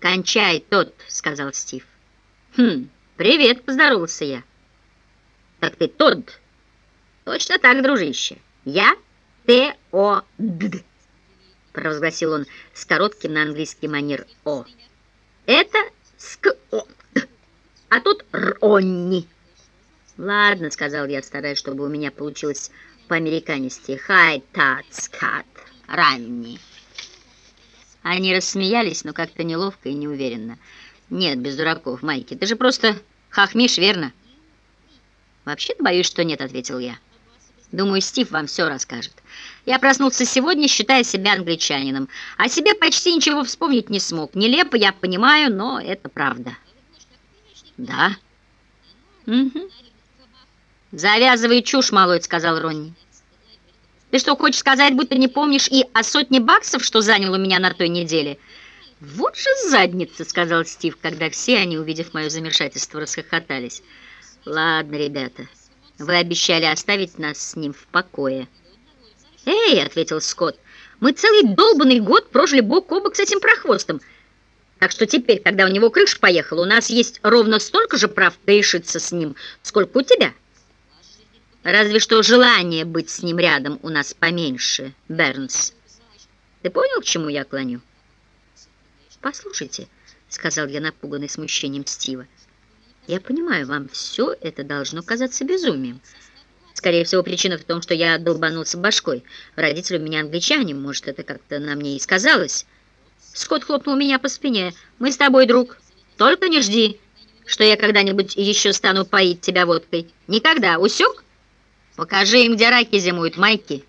«Кончай тот», — сказал Стив. «Хм, привет», — поздоровался я. «Так ты тот?» «Точно так, дружище. Я Т-О-Д», — провозгласил он с коротким на английский манер «О». «Это ск-о, а тут Ронни». «Ладно», — сказал я, стараясь, чтобы у меня получилось по-американисти. «Хай, тац, кат, ранни». Они рассмеялись, но как-то неловко и неуверенно. «Нет, без дураков, Майки, ты же просто хахмишь, верно?» «Вообще-то боюсь, что нет», — ответил я. «Думаю, Стив вам все расскажет. Я проснулся сегодня, считая себя англичанином. О себе почти ничего вспомнить не смог. Нелепо, я понимаю, но это правда». «Да?» «Угу». «Завязывай чушь, малой», — сказал Ронни. «Ты что, хочешь сказать, будто не помнишь и о сотне баксов, что занял у меня на той неделе?» «Вот же задница», — сказал Стив, когда все они, увидев мое замешательство, расхохотались. «Ладно, ребята, вы обещали оставить нас с ним в покое». «Эй», — ответил Скотт, — «мы целый долбанный год прожили бок о бок с этим прохвостом. Так что теперь, когда у него крыша поехала, у нас есть ровно столько же прав порешиться с ним, сколько у тебя». Разве что желание быть с ним рядом у нас поменьше, Бернс. Ты понял, к чему я клоню? Послушайте, сказал я, напуганный смущением Стива. Я понимаю, вам все это должно казаться безумием. Скорее всего, причина в том, что я долбанулся башкой. Родители у меня англичане, может, это как-то на мне и сказалось. Скотт хлопнул меня по спине. Мы с тобой, друг. Только не жди, что я когда-нибудь еще стану поить тебя водкой. Никогда. Усек? «Покажи им, где раки зимуют, Майки!»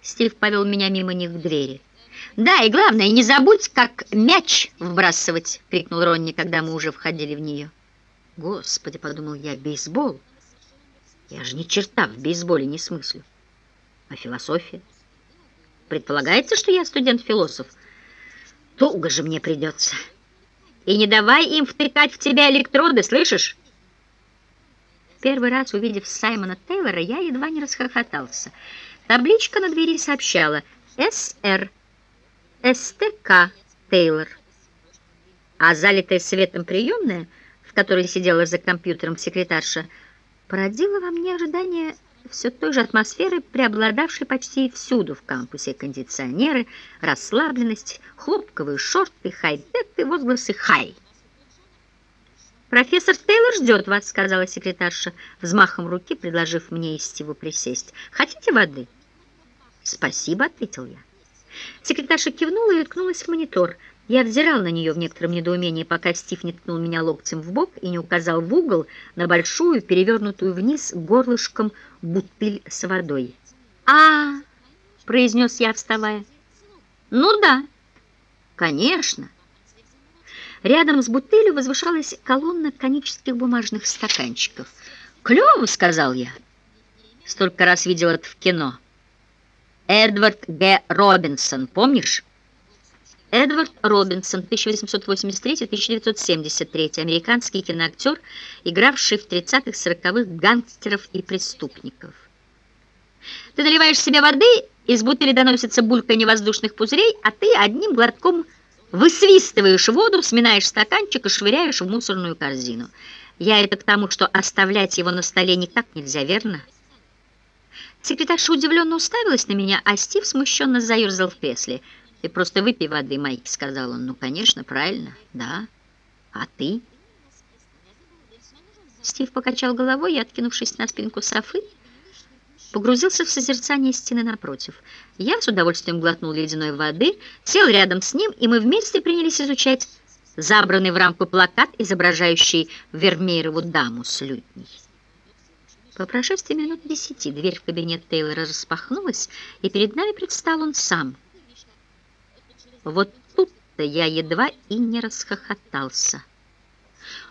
Стив повел меня мимо них к двери. «Да, и главное, не забудь, как мяч вбрасывать!» — крикнул Ронни, когда мы уже входили в нее. «Господи!» — подумал я, — «бейсбол? Я же ни черта в бейсболе не смыслю. А философия? Предполагается, что я студент-философ? Туго же мне придется. И не давай им втыкать в тебя электроды, слышишь?» Первый раз увидев Саймона Тейлора, я едва не расхохотался. Табличка на двери сообщала «СР», «СТК Тейлор». А залитая светом приемная, в которой сидела за компьютером секретарша, породила во мне ожидание все той же атмосферы, преобладавшей почти всюду в кампусе. Кондиционеры, расслабленность, хлопковые шорты, хай-тек и возгласы «Хай!». «Профессор Тейлор ждет вас», — сказала секретарша, взмахом руки предложив мне и Стиву присесть. «Хотите воды?» «Спасибо», — ответил я. Секретарша кивнула и уткнулась в монитор. Я взирал на нее в некотором недоумении, пока Стив не ткнул меня локтем в бок и не указал в угол на большую, перевернутую вниз горлышком бутыль с водой. «А, произнес я, вставая. «Ну да, конечно». Рядом с бутылью возвышалась колонна конических бумажных стаканчиков. «Клево!» — сказал я. Столько раз видел это в кино. Эдвард Г. Робинсон, помнишь? Эдвард Робинсон, 1883-1973, американский киноактер, игравший в 30-40-х гангстеров и преступников. Ты наливаешь себе воды, из бутыли доносится бульканье воздушных пузырей, а ты одним глотком Высвистываешь воду, сминаешь стаканчик и швыряешь в мусорную корзину. Я это к тому, что оставлять его на столе никак нельзя, верно? Секретарша удивленно уставилась на меня, а Стив смущенно заерзал в кресле. «Ты просто выпей воды, Майки», — сказал он. «Ну, конечно, правильно, да. А ты?» Стив покачал головой и, откинувшись на спинку софы, погрузился в созерцание стены напротив. Я с удовольствием глотнул ледяной воды, сел рядом с ним, и мы вместе принялись изучать забранный в рамку плакат, изображающий Вермеерову даму с лютней. По прошествии минут десяти дверь в кабинет Тейлора распахнулась, и перед нами предстал он сам. Вот тут-то я едва и не расхохотался.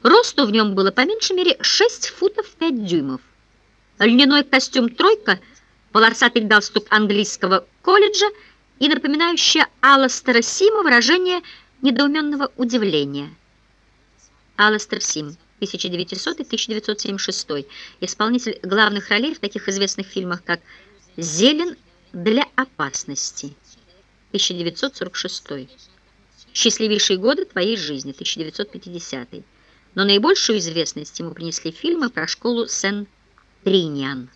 Росту в нем было по меньшей мере 6 футов 5 дюймов льняной костюм «тройка», полосатый галстук английского колледжа и напоминающее Алластера Сима выражение недоуменного удивления. Алластер Сим, 1900-1976, исполнитель главных ролей в таких известных фильмах, как «Зелен для опасности», 1946 «Счастливейшие годы твоей жизни» 1950 но наибольшую известность ему принесли фильмы про школу Сен-Триниан. Желтоватый